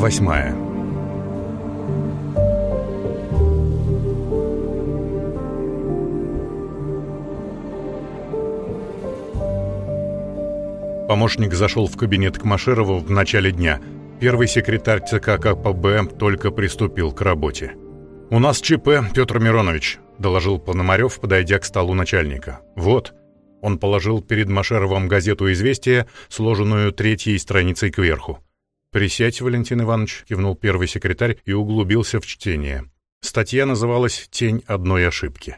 Восьмая Помощник зашел в кабинет к Машерову в начале дня. Первый секретарь ЦК КПБ только приступил к работе. «У нас ЧП, Петр Миронович», — доложил Пономарев, подойдя к столу начальника. «Вот». Он положил перед Машеровым газету «Известия», сложенную третьей страницей кверху. «Присядь, Валентин Иванович», — кивнул первый секретарь и углубился в чтение. Статья называлась «Тень одной ошибки».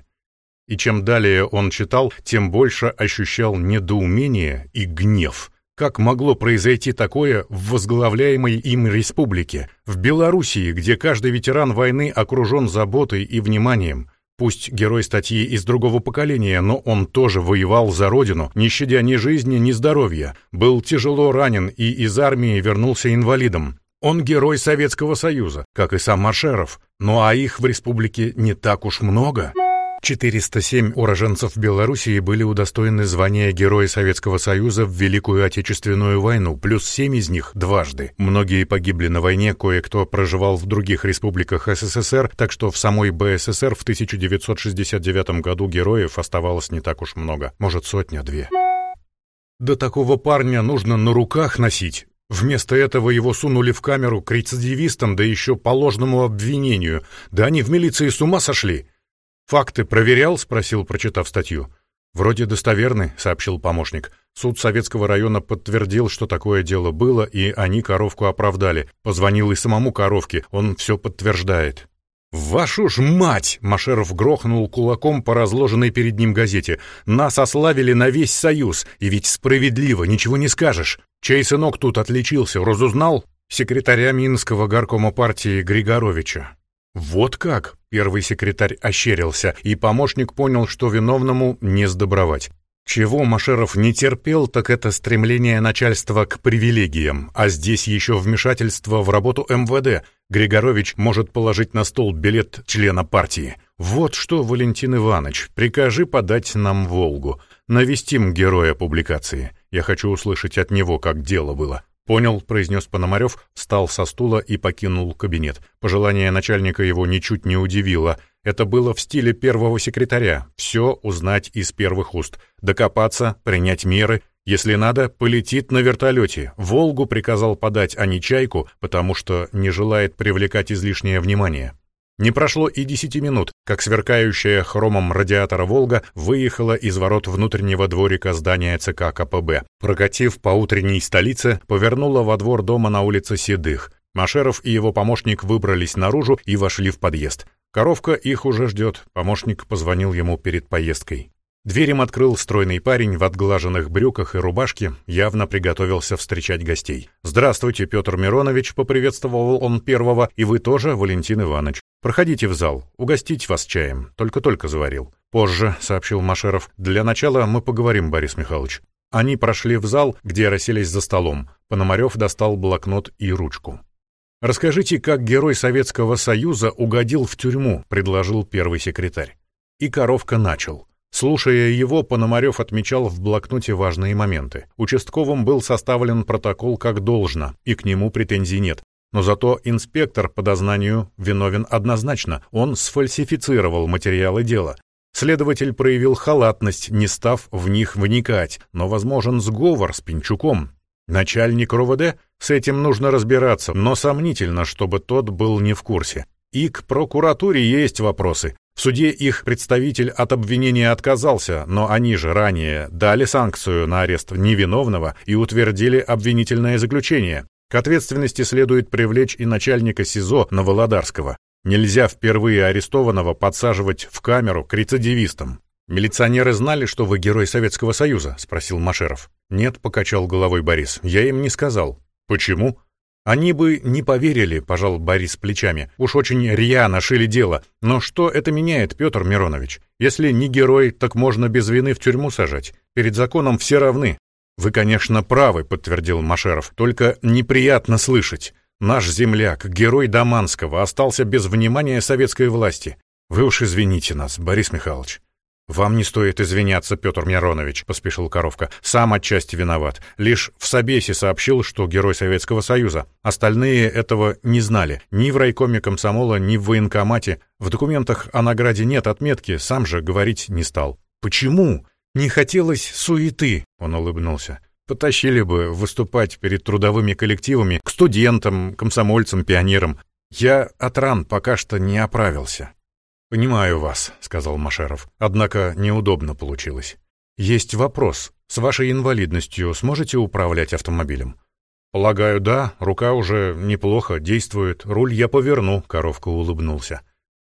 И чем далее он читал, тем больше ощущал недоумение и гнев. Как могло произойти такое в возглавляемой им республике, в Белоруссии, где каждый ветеран войны окружен заботой и вниманием? Пусть герой статьи из другого поколения, но он тоже воевал за родину, не щадя ни жизни, ни здоровья, был тяжело ранен и из армии вернулся инвалидом. Он герой Советского Союза, как и сам Маршеров, ну а их в республике не так уж много. 407 уроженцев Белоруссии были удостоены звания Героя Советского Союза в Великую Отечественную войну, плюс 7 из них дважды. Многие погибли на войне, кое-кто проживал в других республиках СССР, так что в самой БССР в 1969 году героев оставалось не так уж много, может сотня-две. Да такого парня нужно на руках носить. Вместо этого его сунули в камеру к рецидивистам, да еще по ложному обвинению. Да они в милиции с ума сошли. «Факты проверял?» — спросил, прочитав статью. «Вроде достоверны», — сообщил помощник. Суд Советского района подтвердил, что такое дело было, и они коровку оправдали. Позвонил и самому коровке, он все подтверждает. «Вашу ж мать!» — Машеров грохнул кулаком по разложенной перед ним газете. «Нас ославили на весь Союз, и ведь справедливо, ничего не скажешь. Чей сынок тут отличился, разузнал?» Секретаря Минского горкома партии Григоровича. «Вот как!» — первый секретарь ощерился, и помощник понял, что виновному не сдобровать. Чего Машеров не терпел, так это стремление начальства к привилегиям, а здесь еще вмешательство в работу МВД. Григорович может положить на стол билет члена партии. Вот что, Валентин Иванович, прикажи подать нам «Волгу». Навестим героя публикации. Я хочу услышать от него, как дело было. «Понял», — произнес Пономарев, встал со стула и покинул кабинет. Пожелание начальника его ничуть не удивило. Это было в стиле первого секретаря. Все узнать из первых уст. Докопаться, принять меры. Если надо, полетит на вертолете. «Волгу» приказал подать, а не «Чайку», потому что не желает привлекать излишнее внимание. Не прошло и десяти минут, как сверкающая хромом радиатора «Волга» выехала из ворот внутреннего дворика здания ЦК КПБ. Прокатив по утренней столице, повернула во двор дома на улице Седых. Машеров и его помощник выбрались наружу и вошли в подъезд. Коровка их уже ждет, помощник позвонил ему перед поездкой. Дверь им открыл стройный парень в отглаженных брюках и рубашке, явно приготовился встречать гостей. «Здравствуйте, Петр Миронович», — поприветствовал он первого, «и вы тоже, Валентин Иванович. Проходите в зал, угостить вас чаем, только-только заварил». «Позже», — сообщил Машеров, — «для начала мы поговорим, Борис Михайлович». Они прошли в зал, где расселись за столом. Пономарев достал блокнот и ручку. «Расскажите, как герой Советского Союза угодил в тюрьму», — предложил первый секретарь. И Коровка начал. Слушая его, Пономарев отмечал в блокноте важные моменты. Участковым был составлен протокол как должно, и к нему претензий нет. Но зато инспектор по дознанию виновен однозначно. Он сфальсифицировал материалы дела. Следователь проявил халатность, не став в них вникать, но возможен сговор с Пинчуком. Начальник РОВД? С этим нужно разбираться, но сомнительно, чтобы тот был не в курсе. И к прокуратуре есть вопросы. В суде их представитель от обвинения отказался, но они же ранее дали санкцию на арест невиновного и утвердили обвинительное заключение. К ответственности следует привлечь и начальника СИЗО Новоладарского. Нельзя впервые арестованного подсаживать в камеру к рецидивистам. «Милиционеры знали, что вы герой Советского Союза?» — спросил Машеров. «Нет», — покачал головой Борис, — «я им не сказал». «Почему?» «Они бы не поверили», — пожал Борис плечами. «Уж очень рьяно шили дело. Но что это меняет, Петр Миронович? Если не герой, так можно без вины в тюрьму сажать. Перед законом все равны». «Вы, конечно, правы», — подтвердил Машеров. «Только неприятно слышать. Наш земляк, герой Даманского, остался без внимания советской власти. Вы уж извините нас, Борис Михайлович». «Вам не стоит извиняться, Петр Миронович», — поспешил Коровка. «Сам отчасти виноват. Лишь в Собесе сообщил, что герой Советского Союза. Остальные этого не знали. Ни в райкоме комсомола, ни в военкомате. В документах о награде нет отметки, сам же говорить не стал». «Почему?» «Не хотелось суеты», — он улыбнулся. «Потащили бы выступать перед трудовыми коллективами, к студентам, комсомольцам, пионерам. Я от ран пока что не оправился». «Понимаю вас», — сказал Машеров. «Однако неудобно получилось. Есть вопрос. С вашей инвалидностью сможете управлять автомобилем?» «Полагаю, да. Рука уже неплохо действует. Руль я поверну», — коровка улыбнулся.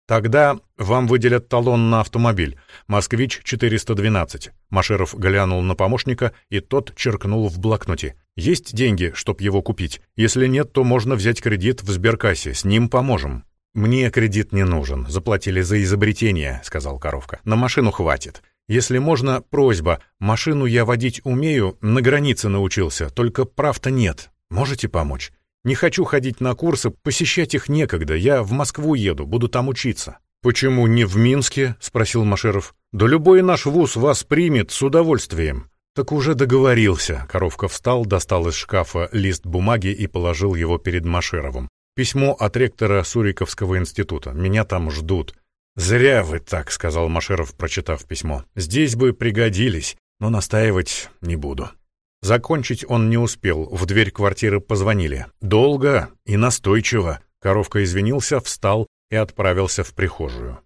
«Тогда вам выделят талон на автомобиль. «Москвич-412». Машеров глянул на помощника, и тот черкнул в блокноте. «Есть деньги, чтоб его купить? Если нет, то можно взять кредит в сберкассе. С ним поможем». «Мне кредит не нужен. Заплатили за изобретение», — сказал коровка. «На машину хватит. Если можно, просьба. Машину я водить умею, на границе научился, только прав-то нет. Можете помочь? Не хочу ходить на курсы, посещать их некогда. Я в Москву еду, буду там учиться». «Почему не в Минске?» — спросил Машеров. «Да любой наш вуз вас примет с удовольствием». «Так уже договорился». Коровка встал, достал из шкафа лист бумаги и положил его перед Машеровым. Письмо от ректора Суриковского института. Меня там ждут. «Зря вы так», — сказал Машеров, прочитав письмо. «Здесь бы пригодились, но настаивать не буду». Закончить он не успел. В дверь квартиры позвонили. Долго и настойчиво. Коровка извинился, встал и отправился в прихожую.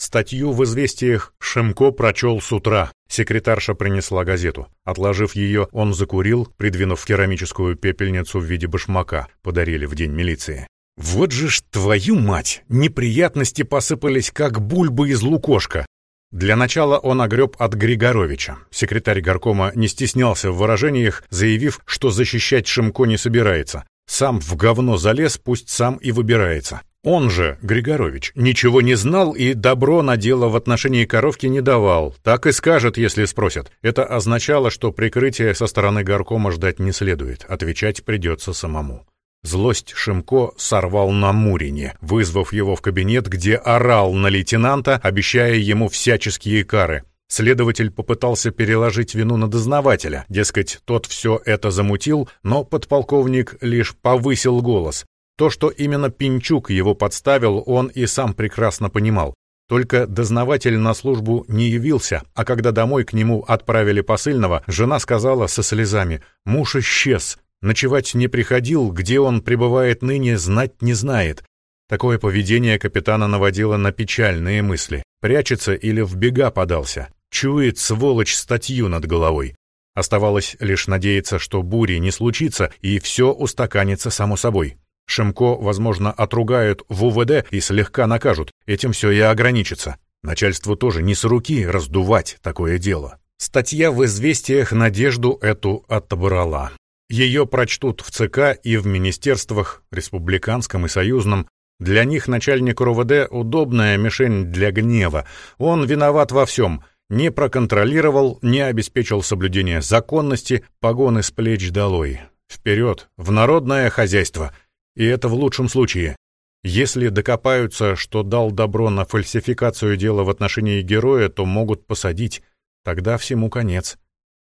Статью в «Известиях» Шемко прочел с утра. Секретарша принесла газету. Отложив ее, он закурил, придвинув керамическую пепельницу в виде башмака. Подарили в день милиции. «Вот же ж твою мать! Неприятности посыпались, как бульбы из лукошка!» Для начала он огреб от Григоровича. Секретарь горкома не стеснялся в выражениях, заявив, что защищать Шемко не собирается. Сам в говно залез, пусть сам и выбирается. Он же, Григорович, ничего не знал и добро на дело в отношении коровки не давал. Так и скажет, если спросят. Это означало, что прикрытия со стороны горкома ждать не следует. Отвечать придется самому. Злость Шимко сорвал на Мурине, вызвав его в кабинет, где орал на лейтенанта, обещая ему всяческие кары. Следователь попытался переложить вину на дознавателя, дескать, тот все это замутил, но подполковник лишь повысил голос. То, что именно Пинчук его подставил, он и сам прекрасно понимал. Только дознаватель на службу не явился, а когда домой к нему отправили посыльного, жена сказала со слезами «Муж исчез, ночевать не приходил, где он пребывает ныне, знать не знает». Такое поведение капитана наводило на печальные мысли. Прячется или в бега подался. Чует, сволочь, статью над головой. Оставалось лишь надеяться, что бури не случится, и все устаканится само собой. Шемко, возможно, отругают в УВД и слегка накажут. Этим все и ограничится. Начальству тоже не с руки раздувать такое дело. Статья в «Известиях» надежду эту отобрала. Ее прочтут в ЦК и в министерствах, республиканском и союзном. Для них начальник РУВД — удобная мишень для гнева. Он виноват во всем. Не проконтролировал, не обеспечил соблюдение законности, погоны с плеч долой. Вперед, в народное хозяйство — и это в лучшем случае. Если докопаются, что дал добро на фальсификацию дела в отношении героя, то могут посадить. Тогда всему конец.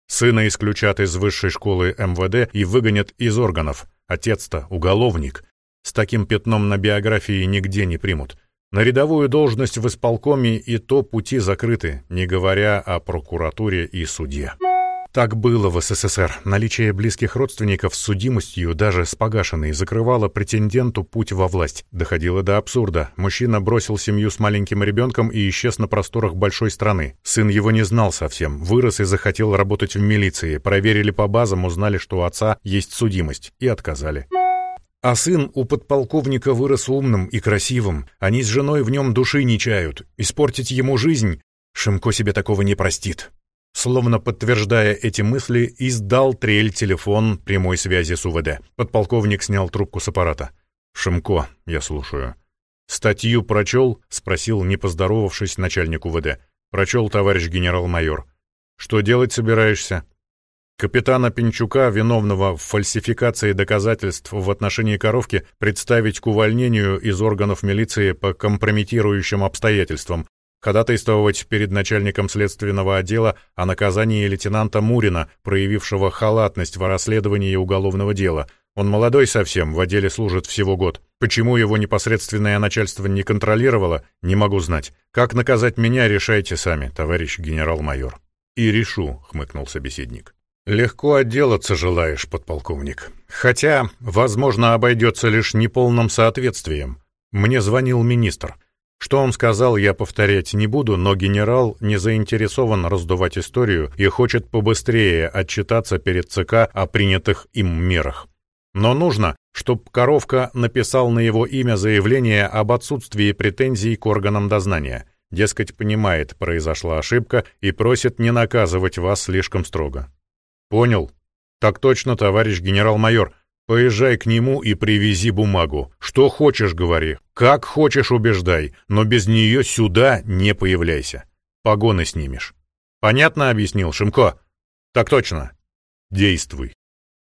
Сына исключат из высшей школы МВД и выгонят из органов. Отец-то уголовник. С таким пятном на биографии нигде не примут. На рядовую должность в исполкоме и то пути закрыты, не говоря о прокуратуре и суде. Так было в СССР. Наличие близких родственников с судимостью, даже с погашенной, закрывало претенденту путь во власть. Доходило до абсурда. Мужчина бросил семью с маленьким ребенком и исчез на просторах большой страны. Сын его не знал совсем, вырос и захотел работать в милиции. Проверили по базам, узнали, что у отца есть судимость, и отказали. А сын у подполковника вырос умным и красивым. Они с женой в нем души не чают. Испортить ему жизнь Шимко себе такого не простит. Словно подтверждая эти мысли, издал трель телефон прямой связи с УВД. Подполковник снял трубку с аппарата. «Шимко, я слушаю». «Статью прочел?» — спросил, не поздоровавшись, начальник УВД. «Прочел, товарищ генерал-майор». «Что делать собираешься?» Капитана Пинчука, виновного в фальсификации доказательств в отношении коровки, представить к увольнению из органов милиции по компрометирующим обстоятельствам, ходатайствовать перед начальником следственного отдела о наказании лейтенанта Мурина, проявившего халатность в расследовании уголовного дела. Он молодой совсем, в отделе служит всего год. Почему его непосредственное начальство не контролировало, не могу знать. Как наказать меня, решайте сами, товарищ генерал-майор. «И решу», — хмыкнул собеседник. «Легко отделаться желаешь, подполковник. Хотя, возможно, обойдется лишь неполным соответствием. Мне звонил министр. Что он сказал, я повторять не буду, но генерал не заинтересован раздувать историю и хочет побыстрее отчитаться перед ЦК о принятых им мерах. Но нужно, чтобы Коровка написал на его имя заявление об отсутствии претензий к органам дознания. Дескать, понимает, произошла ошибка и просит не наказывать вас слишком строго. Понял? Так точно, товарищ генерал-майор. Поезжай к нему и привези бумагу. Что хочешь, говори. Как хочешь, убеждай. Но без нее сюда не появляйся. Погоны снимешь. Понятно объяснил, Шимко? Так точно. Действуй.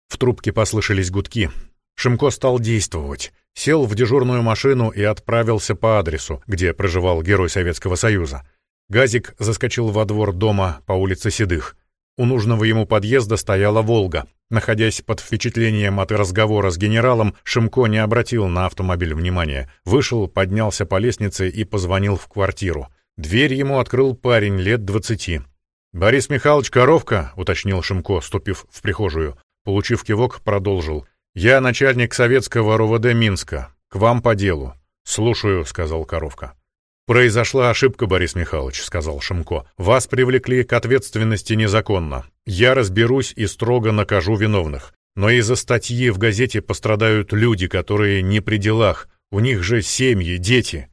В трубке послышались гудки. Шимко стал действовать. Сел в дежурную машину и отправился по адресу, где проживал герой Советского Союза. Газик заскочил во двор дома по улице Седых. У нужного ему подъезда стояла «Волга». Находясь под впечатлением от разговора с генералом, Шимко не обратил на автомобиль внимания. Вышел, поднялся по лестнице и позвонил в квартиру. Дверь ему открыл парень лет двадцати. «Борис Михайлович Коровка», — уточнил Шимко, ступив в прихожую. Получив кивок, продолжил. «Я начальник советского РУВД Минска. К вам по делу». «Слушаю», — сказал Коровка. «Произошла ошибка, Борис Михайлович», — сказал Шимко. «Вас привлекли к ответственности незаконно. Я разберусь и строго накажу виновных. Но из-за статьи в газете пострадают люди, которые не при делах. У них же семьи, дети.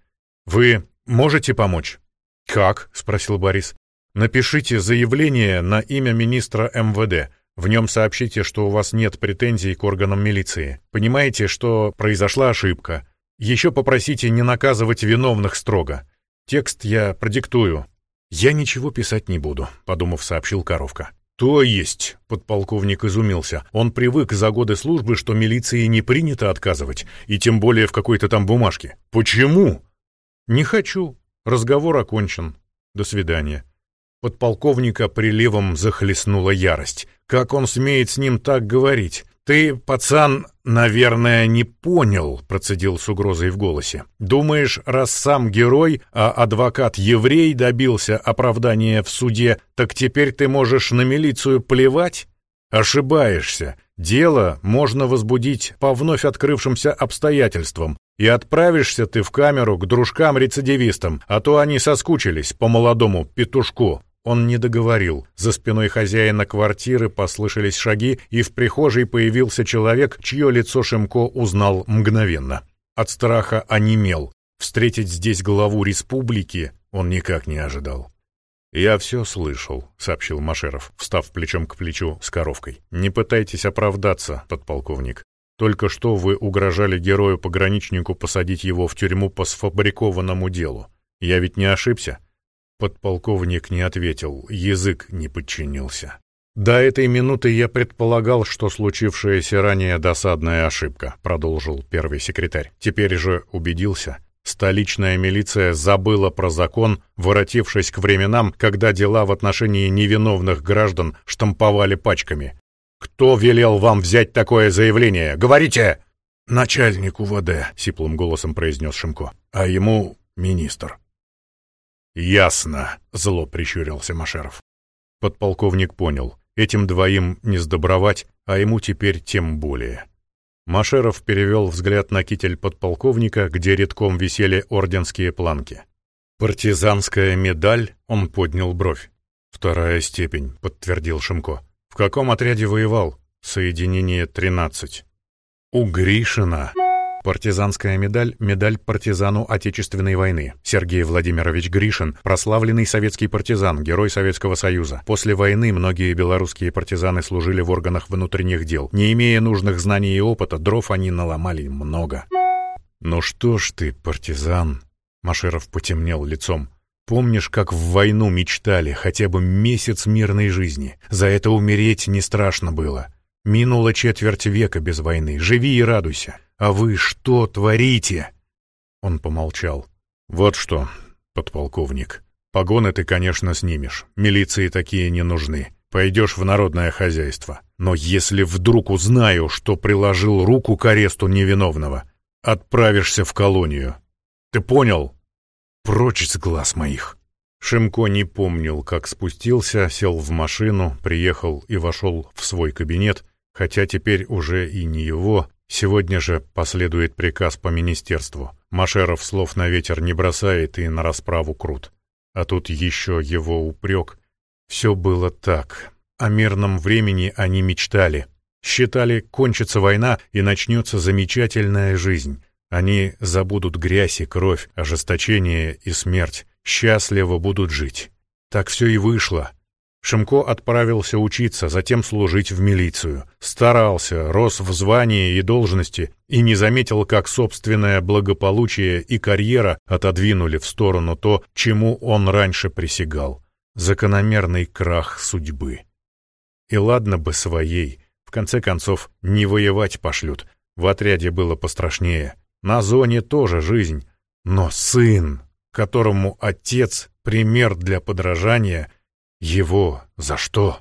Вы можете помочь?» «Как?» — спросил Борис. «Напишите заявление на имя министра МВД. В нем сообщите, что у вас нет претензий к органам милиции. Понимаете, что произошла ошибка. Еще попросите не наказывать виновных строго. Текст я продиктую. Я ничего писать не буду, подумав, сообщил Коровка. То есть, подполковник изумился. Он привык за годы службы, что милиции не принято отказывать, и тем более в какой-то там бумажке. Почему? Не хочу. Разговор окончен. До свидания. Подполковника приливом захлестнула ярость. Как он смеет с ним так говорить? «Ты, пацан, наверное, не понял», — процедил с угрозой в голосе. «Думаешь, раз сам герой, а адвокат-еврей добился оправдания в суде, так теперь ты можешь на милицию плевать? Ошибаешься. Дело можно возбудить по вновь открывшимся обстоятельствам, и отправишься ты в камеру к дружкам-рецидивистам, а то они соскучились по молодому петушку. Он не договорил. За спиной хозяина квартиры послышались шаги, и в прихожей появился человек, чье лицо Шимко узнал мгновенно. От страха онемел. Встретить здесь главу республики он никак не ожидал. «Я все слышал», — сообщил Машеров, встав плечом к плечу с коровкой. «Не пытайтесь оправдаться, подполковник. Только что вы угрожали герою-пограничнику посадить его в тюрьму по сфабрикованному делу. Я ведь не ошибся?» Подполковник не ответил, язык не подчинился. «До этой минуты я предполагал, что случившаяся ранее досадная ошибка», продолжил первый секретарь. «Теперь же убедился. Столичная милиция забыла про закон, воротившись к временам, когда дела в отношении невиновных граждан штамповали пачками. Кто велел вам взять такое заявление? Говорите!» «Начальник УВД», — сиплым голосом произнес Шимко. «А ему министр». «Ясно», — зло прищурился Машеров. Подполковник понял, этим двоим не сдобровать, а ему теперь тем более. Машеров перевел взгляд на китель подполковника, где редком висели орденские планки. «Партизанская медаль?» — он поднял бровь. «Вторая степень», — подтвердил Шимко. «В каком отряде воевал?» «Соединение 13». «У Гришина!» Партизанская медаль – медаль партизану Отечественной войны. Сергей Владимирович Гришин – прославленный советский партизан, герой Советского Союза. После войны многие белорусские партизаны служили в органах внутренних дел. Не имея нужных знаний и опыта, дров они наломали много. «Ну что ж ты, партизан?» Машеров потемнел лицом. Помнишь, как в войну мечтали хотя бы месяц мирной жизни? За это умереть не страшно было. Минула четверть века без войны. Живи и радуйся. «А вы что творите?» Он помолчал. «Вот что, подполковник, Погоны ты, конечно, снимешь. Милиции такие не нужны. Пойдешь в народное хозяйство. Но если вдруг узнаю, что приложил руку к аресту невиновного, отправишься в колонию. Ты понял? Прочь с глаз моих. Шимко не помнил, как спустился, сел в машину, приехал и вошел в свой кабинет, хотя теперь уже и не его. Сегодня же последует приказ по министерству. Машеров слов на ветер не бросает и на расправу крут. А тут еще его упрек. Все было так. О мирном времени они мечтали. Считали, кончится война и начнется замечательная жизнь. Они забудут грязь и кровь, ожесточение и смерть счастливо будут жить. Так все и вышло. Шимко отправился учиться, затем служить в милицию. Старался, рос в звании и должности и не заметил, как собственное благополучие и карьера отодвинули в сторону то, чему он раньше присягал. Закономерный крах судьбы. И ладно бы своей, в конце концов, не воевать пошлют. В отряде было пострашнее. На зоне тоже жизнь. Но сын которому отец — пример для подражания, его за что?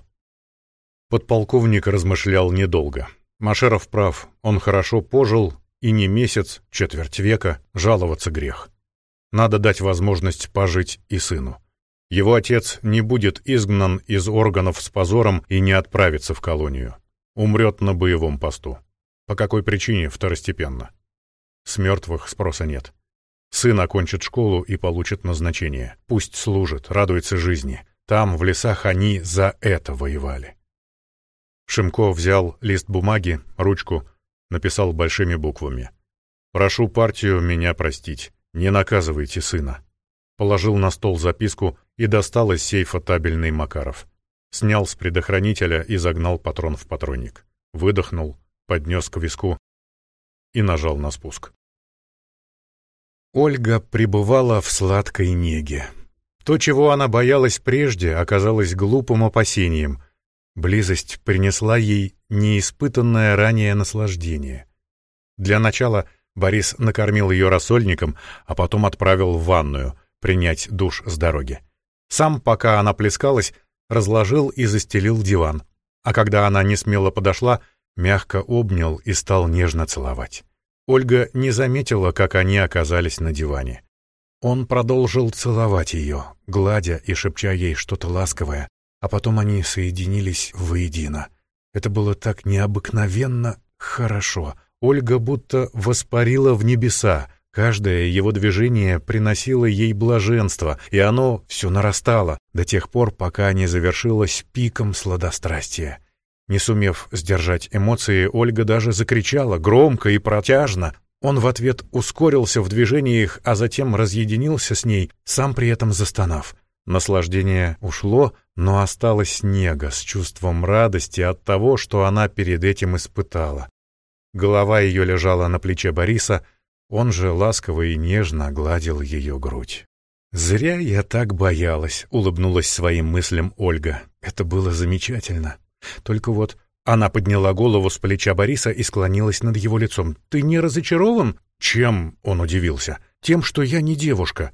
Подполковник размышлял недолго. Машеров прав, он хорошо пожил, и не месяц, четверть века, жаловаться грех. Надо дать возможность пожить и сыну. Его отец не будет изгнан из органов с позором и не отправится в колонию. Умрет на боевом посту. По какой причине, второстепенно. С мертвых спроса нет. Сын окончит школу и получит назначение. Пусть служит, радуется жизни. Там, в лесах, они за это воевали. Шимко взял лист бумаги, ручку, написал большими буквами. «Прошу партию меня простить. Не наказывайте сына». Положил на стол записку и достал из сейфа табельный Макаров. Снял с предохранителя и загнал патрон в патронник. Выдохнул, поднес к виску и нажал на спуск. Ольга пребывала в сладкой неге. То, чего она боялась прежде, оказалось глупым опасением. Близость принесла ей неиспытанное ранее наслаждение. Для начала Борис накормил ее рассольником, а потом отправил в ванную принять душ с дороги. Сам, пока она плескалась, разложил и застелил диван, а когда она не смело подошла, мягко обнял и стал нежно целовать. Ольга не заметила, как они оказались на диване. Он продолжил целовать ее, гладя и шепча ей что-то ласковое, а потом они соединились воедино. Это было так необыкновенно хорошо. Ольга будто воспарила в небеса, Каждое его движение приносило ей блаженство, и оно все нарастало до тех пор, пока не завершилось пиком сладострастия. Не сумев сдержать эмоции, Ольга даже закричала громко и протяжно. Он в ответ ускорился в движениях, а затем разъединился с ней, сам при этом застонав. Наслаждение ушло, но осталось нега с чувством радости от того, что она перед этим испытала. Голова ее лежала на плече Бориса, он же ласково и нежно гладил ее грудь. «Зря я так боялась», — улыбнулась своим мыслям Ольга. «Это было замечательно». Только вот она подняла голову с плеча Бориса и склонилась над его лицом. «Ты не разочарован?» «Чем?» — он удивился. «Тем, что я не девушка».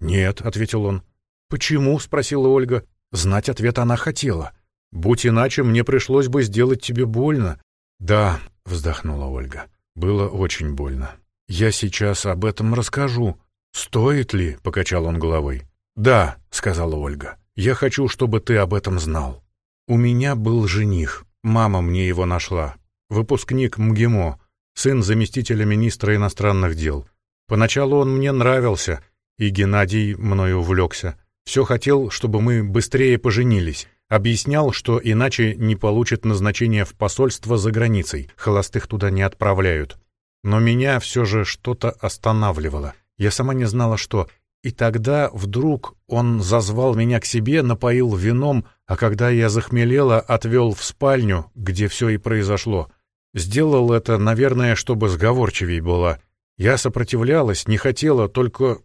«Нет», — ответил он. «Почему?» — спросила Ольга. Знать ответ она хотела. «Будь иначе, мне пришлось бы сделать тебе больно». «Да», — вздохнула Ольга. «Было очень больно. Я сейчас об этом расскажу. Стоит ли?» — покачал он головой. «Да», — сказала Ольга. «Я хочу, чтобы ты об этом знал». У меня был жених, мама мне его нашла. Выпускник МГИМО, сын заместителя министра иностранных дел. Поначалу он мне нравился, и Геннадий мною увлекся. Все хотел, чтобы мы быстрее поженились. Объяснял, что иначе не получит назначение в посольство за границей, холостых туда не отправляют. Но меня все же что-то останавливало. Я сама не знала, что, и тогда вдруг он зазвал меня к себе, напоил вином, а когда я захмелела, отвел в спальню, где все и произошло. Сделал это, наверное, чтобы сговорчивей была. Я сопротивлялась, не хотела, только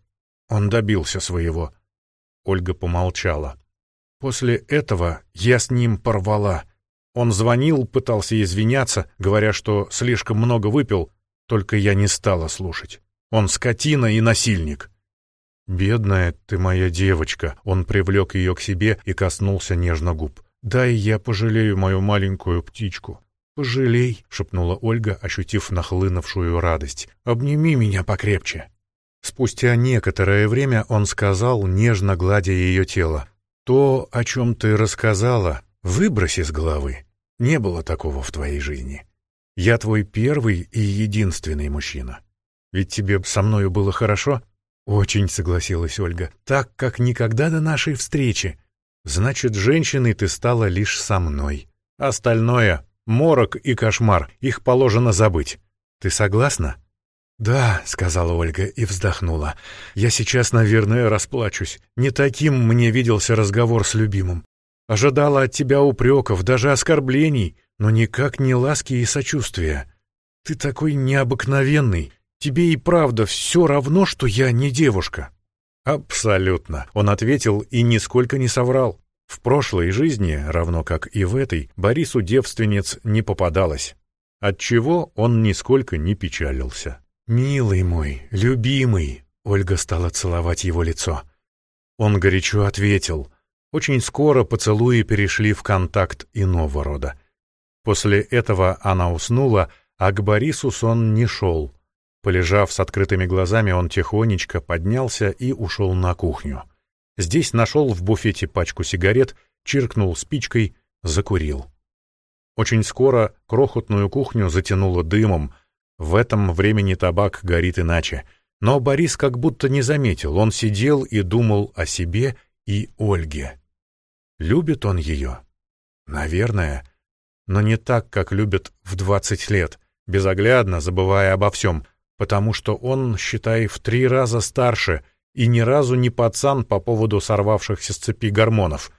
он добился своего. Ольга помолчала. После этого я с ним порвала. Он звонил, пытался извиняться, говоря, что слишком много выпил, только я не стала слушать. Он скотина и насильник. «Бедная ты моя девочка!» Он привлек ее к себе и коснулся нежно губ. «Дай я пожалею мою маленькую птичку». «Пожалей», — шепнула Ольга, ощутив нахлынувшую радость. «Обними меня покрепче». Спустя некоторое время он сказал, нежно гладя ее тело. «То, о чем ты рассказала, выброси с головы. Не было такого в твоей жизни. Я твой первый и единственный мужчина. Ведь тебе со мною было хорошо?» «Очень», — согласилась Ольга, — «так, как никогда до нашей встречи. Значит, женщиной ты стала лишь со мной. Остальное Морок и кошмар, их положено забыть. Ты согласна?» «Да», — сказала Ольга и вздохнула. «Я сейчас, наверное, расплачусь. Не таким мне виделся разговор с любимым. Ожидала от тебя упреков, даже оскорблений, но никак не ласки и сочувствия. Ты такой необыкновенный. Тебе и правда все равно, что я не девушка». «Абсолютно», — он ответил и нисколько не соврал. В прошлой жизни, равно как и в этой, Борису девственниц не попадалось, отчего он нисколько не печалился. «Милый мой, любимый!» — Ольга стала целовать его лицо. Он горячо ответил. Очень скоро поцелуи перешли в контакт иного рода. После этого она уснула, а к Борису сон не шел. Полежав с открытыми глазами, он тихонечко поднялся и ушел на кухню. Здесь нашел в буфете пачку сигарет, чиркнул спичкой, закурил. Очень скоро крохотную кухню затянуло дымом. В этом времени табак горит иначе. Но Борис как будто не заметил. Он сидел и думал о себе и Ольге. Любит он ее? Наверное. Но не так, как любит в двадцать лет, безоглядно, забывая обо всем, потому что он, считай, в три раза старше — и ни разу не пацан по поводу сорвавшихся с цепи гормонов.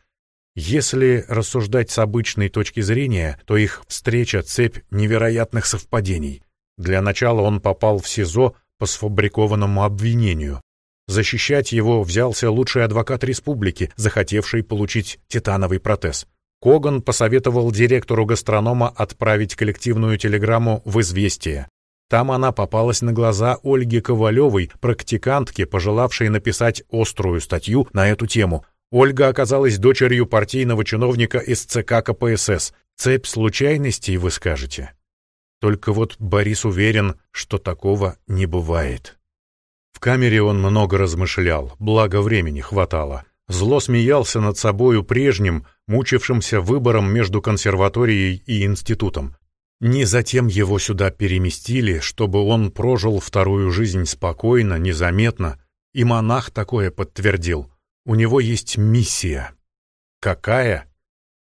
Если рассуждать с обычной точки зрения, то их встреча — цепь невероятных совпадений. Для начала он попал в СИЗО по сфабрикованному обвинению. Защищать его взялся лучший адвокат республики, захотевший получить титановый протез. Коган посоветовал директору гастронома отправить коллективную телеграмму в «Известие». Там она попалась на глаза Ольге Ковалевой, практикантке, пожелавшей написать острую статью на эту тему. Ольга оказалась дочерью партийного чиновника из ЦК КПСС. Цепь случайностей, вы скажете? Только вот Борис уверен, что такого не бывает. В камере он много размышлял, благо времени хватало. Зло смеялся над собою прежним, мучившимся выбором между консерваторией и институтом. Не затем его сюда переместили, чтобы он прожил вторую жизнь спокойно, незаметно, и монах такое подтвердил. У него есть миссия. Какая?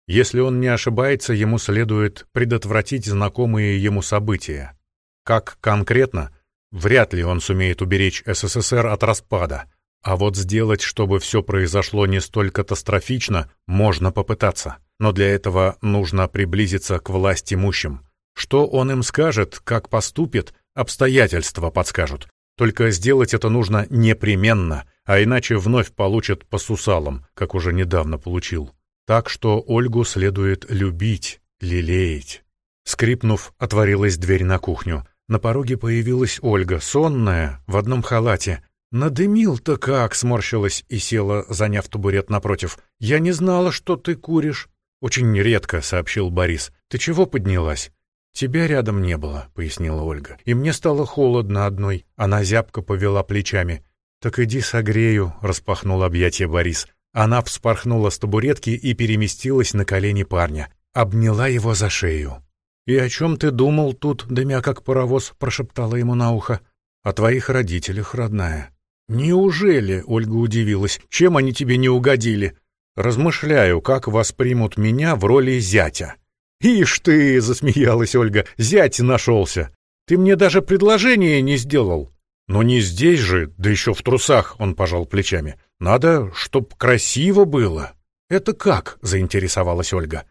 Если он не ошибается, ему следует предотвратить знакомые ему события. Как конкретно? Вряд ли он сумеет уберечь СССР от распада. А вот сделать, чтобы все произошло не столь катастрофично, можно попытаться. Но для этого нужно приблизиться к власть имущим. Что он им скажет, как поступит, обстоятельства подскажут. Только сделать это нужно непременно, а иначе вновь получат по сусалам, как уже недавно получил. Так что Ольгу следует любить, лелеять. Скрипнув, отворилась дверь на кухню. На пороге появилась Ольга, сонная, в одном халате. «Надымил-то как!» — сморщилась и села, заняв табурет напротив. «Я не знала, что ты куришь». «Очень редко», — сообщил Борис. «Ты чего поднялась?» «Тебя рядом не было», — пояснила Ольга. «И мне стало холодно одной». Она зябко повела плечами. «Так иди согрею», — распахнул объятия Борис. Она вспорхнула с табуретки и переместилась на колени парня. Обняла его за шею. «И о чем ты думал тут, дымя как паровоз?» — прошептала ему на ухо. «О твоих родителях, родная». «Неужели?» — Ольга удивилась. «Чем они тебе не угодили?» «Размышляю, как воспримут меня в роли зятя». «Ишь ты!» — засмеялась Ольга. «Зять нашелся! Ты мне даже предложение не сделал!» «Но не здесь же, да еще в трусах!» — он пожал плечами. «Надо, чтоб красиво было!» «Это как?» — заинтересовалась Ольга.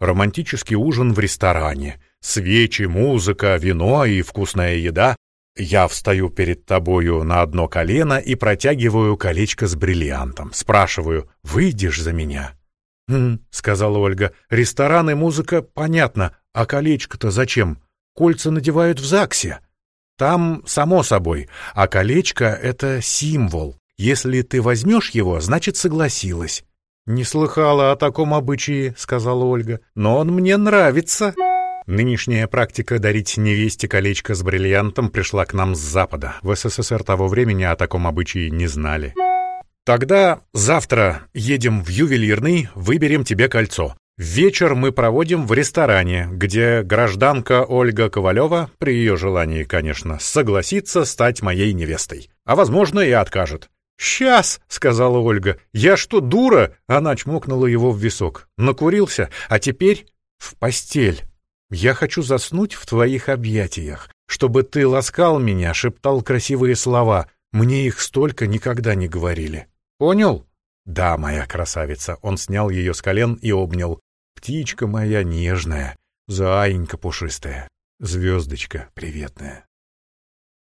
«Романтический ужин в ресторане. Свечи, музыка, вино и вкусная еда. Я встаю перед тобою на одно колено и протягиваю колечко с бриллиантом. Спрашиваю, выйдешь за меня?» «Хм», — сказала Ольга, — «ресторан и музыка, понятно, а колечко-то зачем? Кольца надевают в ЗАГСе». «Там, само собой, а колечко — это символ. Если ты возьмешь его, значит, согласилась». «Не слыхала о таком обычае», — сказала Ольга, — «но он мне нравится». Нынешняя практика дарить невесте колечко с бриллиантом пришла к нам с Запада. В СССР того времени о таком обычае не знали. «Тогда завтра едем в ювелирный, выберем тебе кольцо. Вечер мы проводим в ресторане, где гражданка Ольга Ковалева, при ее желании, конечно, согласится стать моей невестой. А, возможно, и откажет. «Сейчас», — сказала Ольга. «Я что, дура?» Она чмокнула его в висок. «Накурился, а теперь в постель. Я хочу заснуть в твоих объятиях, чтобы ты ласкал меня, шептал красивые слова. Мне их столько никогда не говорили. Понял?» «Да, моя красавица». Он снял ее с колен и обнял. «Птичка моя нежная, заинька пушистая, звездочка приветная».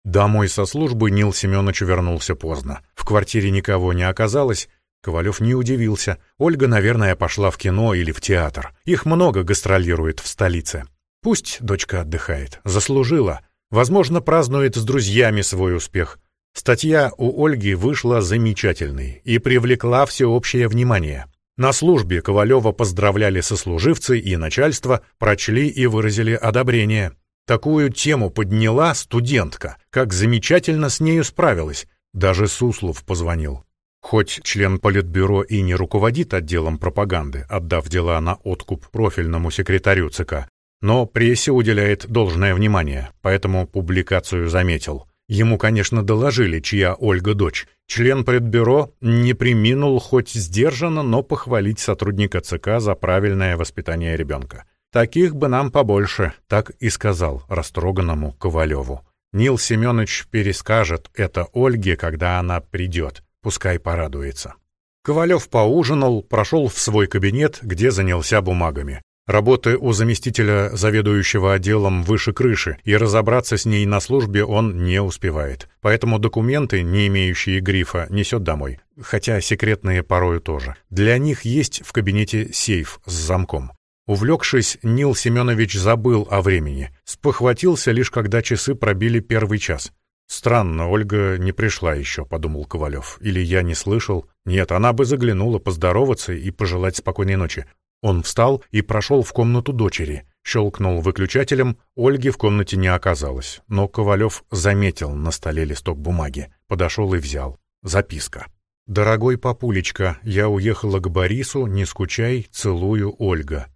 Домой со службы Нил Семенович вернулся поздно. В квартире никого не оказалось. Ковалев не удивился. Ольга, наверное, пошла в кино или в театр. Их много гастролирует в столице. Пусть дочка отдыхает. Заслужила. Возможно, празднует с друзьями свой успех. Статья у Ольги вышла замечательной и привлекла всеобщее внимание. На службе Ковалева поздравляли сослуживцы и начальство, прочли и выразили одобрение. Такую тему подняла студентка, как замечательно с нею справилась. Даже Суслов позвонил. Хоть член Политбюро и не руководит отделом пропаганды, отдав дела на откуп профильному секретарю ЦК, но прессе уделяет должное внимание, поэтому публикацию заметил. Ему, конечно, доложили, чья Ольга дочь. Член предбюро не приминул хоть сдержанно, но похвалить сотрудника ЦК за правильное воспитание ребенка. Таких бы нам побольше, так и сказал растроганному Ковалеву. Нил Семенович перескажет это Ольге, когда она придет. Пускай порадуется. Ковалев поужинал, прошел в свой кабинет, где занялся бумагами. Работы у заместителя заведующего отделом выше крыши, и разобраться с ней на службе он не успевает. Поэтому документы, не имеющие грифа, несет домой. Хотя секретные порою тоже. Для них есть в кабинете сейф с замком. Увлекшись, Нил Семенович забыл о времени. Спохватился лишь, когда часы пробили первый час. «Странно, Ольга не пришла еще», — подумал Ковалев. «Или я не слышал? Нет, она бы заглянула поздороваться и пожелать спокойной ночи». Он встал и прошел в комнату дочери. Щелкнул выключателем, Ольги в комнате не оказалось. Но Ковалев заметил на столе листок бумаги. Подошел и взял. Записка. «Дорогой папулечка, я уехала к Борису, не скучай, целую Ольга».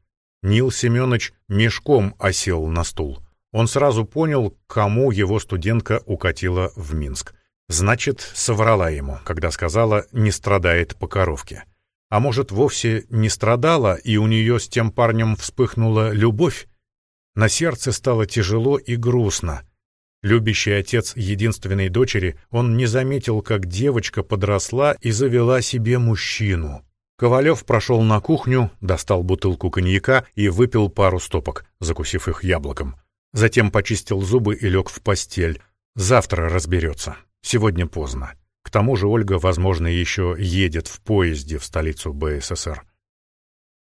Нил Семенович мешком осел на стул. Он сразу понял, кому его студентка укатила в Минск. Значит, соврала ему, когда сказала «не страдает по коровке». А может, вовсе не страдала, и у нее с тем парнем вспыхнула любовь? На сердце стало тяжело и грустно. Любящий отец единственной дочери, он не заметил, как девочка подросла и завела себе мужчину. Ковалев прошел на кухню, достал бутылку коньяка и выпил пару стопок, закусив их яблоком. Затем почистил зубы и лег в постель. Завтра разберется. Сегодня поздно. К тому же Ольга, возможно, еще едет в поезде в столицу БССР.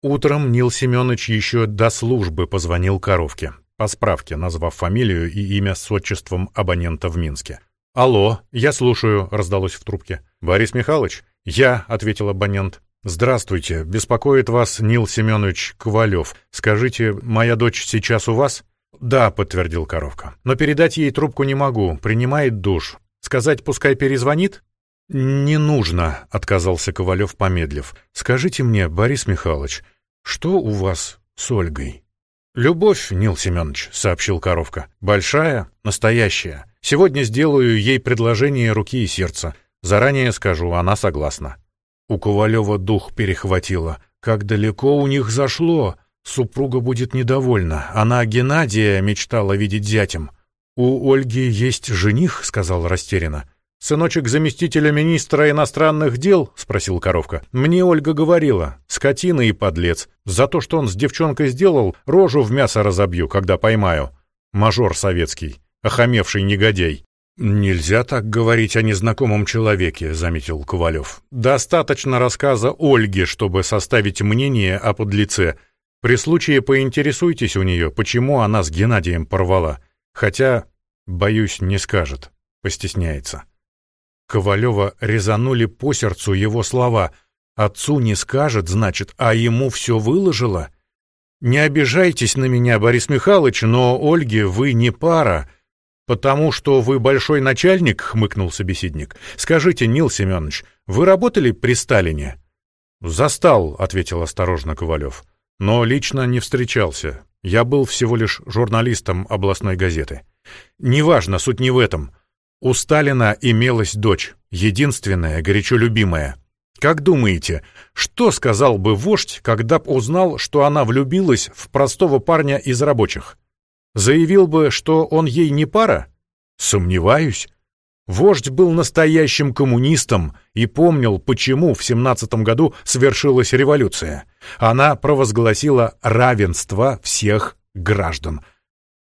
Утром Нил Семенович еще до службы позвонил Коровке, по справке назвав фамилию и имя с отчеством абонента в Минске. «Алло, я слушаю», — раздалось в трубке. «Борис Михайлович?» «Я», — ответил абонент. «Здравствуйте. Беспокоит вас Нил Семенович Ковалев. Скажите, моя дочь сейчас у вас?» «Да», — подтвердил коровка. «Но передать ей трубку не могу. Принимает душ. Сказать, пускай перезвонит?» «Не нужно», — отказался Ковалев, помедлив. «Скажите мне, Борис Михайлович, что у вас с Ольгой?» «Любовь, Нил Семенович», — сообщил коровка. «Большая, настоящая. Сегодня сделаю ей предложение руки и сердца. Заранее скажу, она согласна». У Ковалева дух перехватило. Как далеко у них зашло! Супруга будет недовольна. Она Геннадия мечтала видеть зятем. «У Ольги есть жених?» — сказал растерянно. «Сыночек заместителя министра иностранных дел?» — спросил коровка. «Мне Ольга говорила. Скотина и подлец. За то, что он с девчонкой сделал, рожу в мясо разобью, когда поймаю. Мажор советский. Охамевший негодяй». «Нельзя так говорить о незнакомом человеке», — заметил Ковалев. «Достаточно рассказа Ольги, чтобы составить мнение о подлеце. При случае поинтересуйтесь у нее, почему она с Геннадием порвала. Хотя, боюсь, не скажет. Постесняется». Ковалева резанули по сердцу его слова. «Отцу не скажет, значит, а ему все выложила?» «Не обижайтесь на меня, Борис Михайлович, но Ольге вы не пара. «Потому что вы большой начальник», — хмыкнул собеседник. «Скажите, Нил Семенович, вы работали при Сталине?» «Застал», — ответил осторожно Ковалев. «Но лично не встречался. Я был всего лишь журналистом областной газеты. Неважно, суть не в этом. У Сталина имелась дочь, единственная, горячо любимая. Как думаете, что сказал бы вождь, когда б узнал, что она влюбилась в простого парня из рабочих?» Заявил бы, что он ей не пара? Сомневаюсь. Вождь был настоящим коммунистом и помнил, почему в 17 году свершилась революция. Она провозгласила равенство всех граждан.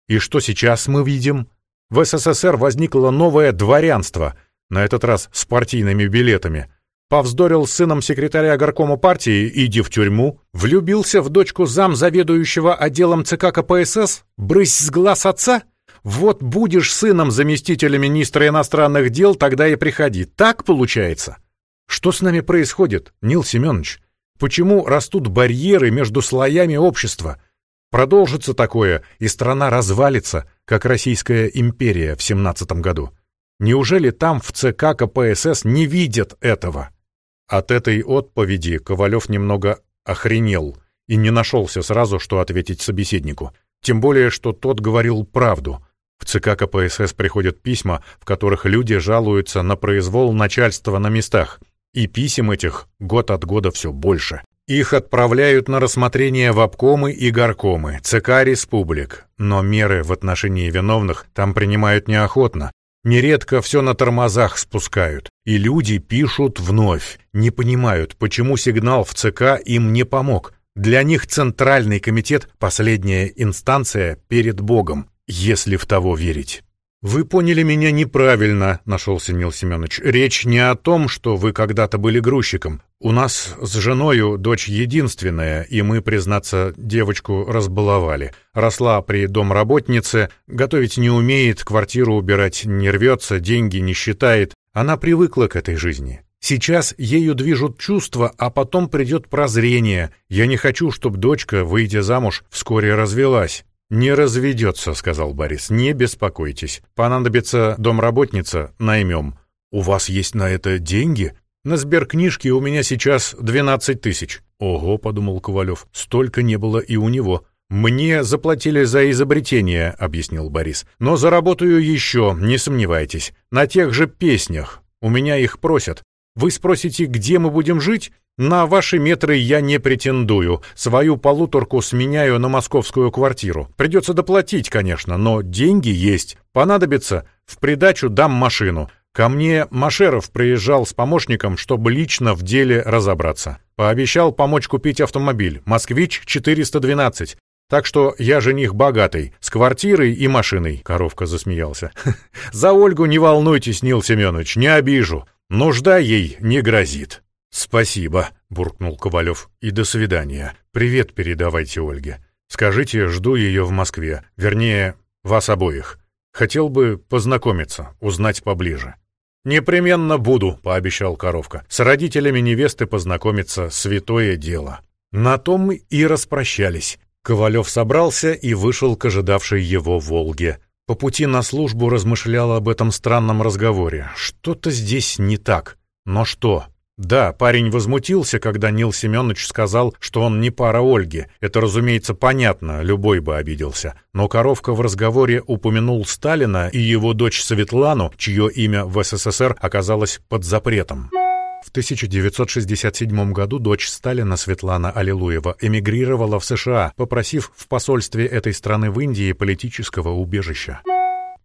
И что сейчас мы видим? В СССР возникло новое дворянство, на этот раз с партийными билетами. Повздорил с сыном секретаря горкома партии, иди в тюрьму. Влюбился в дочку зам заведующего отделом ЦК КПСС? Брысь с глаз отца? Вот будешь сыном заместителя министра иностранных дел, тогда и приходи. Так получается? Что с нами происходит, Нил Семенович? Почему растут барьеры между слоями общества? Продолжится такое, и страна развалится, как Российская империя в 17 году. Неужели там в ЦК КПСС не видят этого? От этой отповеди Ковалев немного охренел и не нашелся сразу, что ответить собеседнику. Тем более, что тот говорил правду. В ЦК КПСС приходят письма, в которых люди жалуются на произвол начальства на местах, и писем этих год от года все больше. Их отправляют на рассмотрение в обкомы и горкомы, ЦК республик, но меры в отношении виновных там принимают неохотно, Нередко все на тормозах спускают, и люди пишут вновь, не понимают, почему сигнал в ЦК им не помог. Для них Центральный комитет — последняя инстанция перед Богом, если в того верить. «Вы поняли меня неправильно», — нашелся Нил Семенович. «Речь не о том, что вы когда-то были грузчиком. У нас с женою дочь единственная, и мы, признаться, девочку разбаловали. Росла при домработнице, готовить не умеет, квартиру убирать не рвется, деньги не считает. Она привыкла к этой жизни. Сейчас ею движут чувства, а потом придет прозрение. Я не хочу, чтобы дочка, выйдя замуж, вскоре развелась. «Не разведется», — сказал Борис. «Не беспокойтесь. Понадобится домработница, наймем. У вас есть на это деньги?» «На сберкнижке у меня сейчас двенадцать тысяч». «Ого», — подумал Ковалев, — «столько не было и у него». «Мне заплатили за изобретение», — объяснил Борис. «Но заработаю еще, не сомневайтесь. На тех же песнях. У меня их просят. Вы спросите, где мы будем жить? На ваши метры я не претендую. Свою полуторку сменяю на московскую квартиру. Придется доплатить, конечно, но деньги есть. Понадобится, в придачу дам машину. Ко мне Машеров приезжал с помощником, чтобы лично в деле разобраться. Пообещал помочь купить автомобиль «Москвич-412». Так что я жених богатый, с квартирой и машиной, — коровка засмеялся. За Ольгу не волнуйтесь, Нил Семенович, не обижу. Нужда ей не грозит. «Спасибо», — буркнул Ковалев, — «и до свидания. Привет передавайте Ольге. Скажите, жду ее в Москве, вернее, вас обоих. Хотел бы познакомиться, узнать поближе». «Непременно буду», — пообещал Коровка. «С родителями невесты познакомиться — святое дело». На том и распрощались. Ковалев собрался и вышел к ожидавшей его «Волге». По пути на службу размышлял об этом странном разговоре. Что-то здесь не так. Но что? Да, парень возмутился, когда Нил Семенович сказал, что он не пара Ольги. Это, разумеется, понятно, любой бы обиделся. Но Коровка в разговоре упомянул Сталина и его дочь Светлану, чье имя в СССР оказалось под запретом. В 1967 году дочь Сталина Светлана Аллилуева эмигрировала в США, попросив в посольстве этой страны в Индии политического убежища.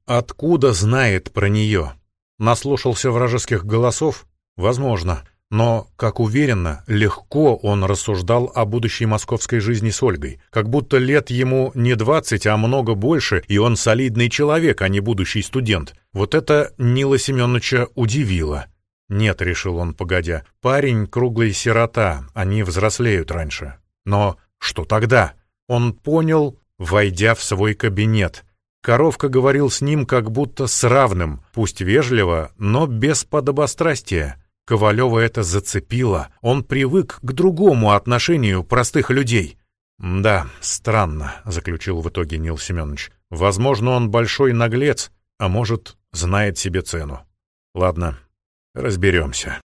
Откуда знает про нее? Наслушался вражеских голосов? Возможно. Но, как уверенно, легко он рассуждал о будущей московской жизни с Ольгой, как будто лет ему не двадцать, а много больше, и он солидный человек, а не будущий студент. Вот это Нила Семеновича удивило. «Нет», — решил он, погодя, — «парень круглый сирота, они взрослеют раньше». Но что тогда? Он понял, войдя в свой кабинет. Коровка говорил с ним как будто с равным, пусть вежливо, но без подобострастия. Ковалева это зацепило. Он привык к другому отношению простых людей. «Да, странно», — заключил в итоге Нил Семенович. «Возможно, он большой наглец, а может, знает себе цену. Ладно, разберемся».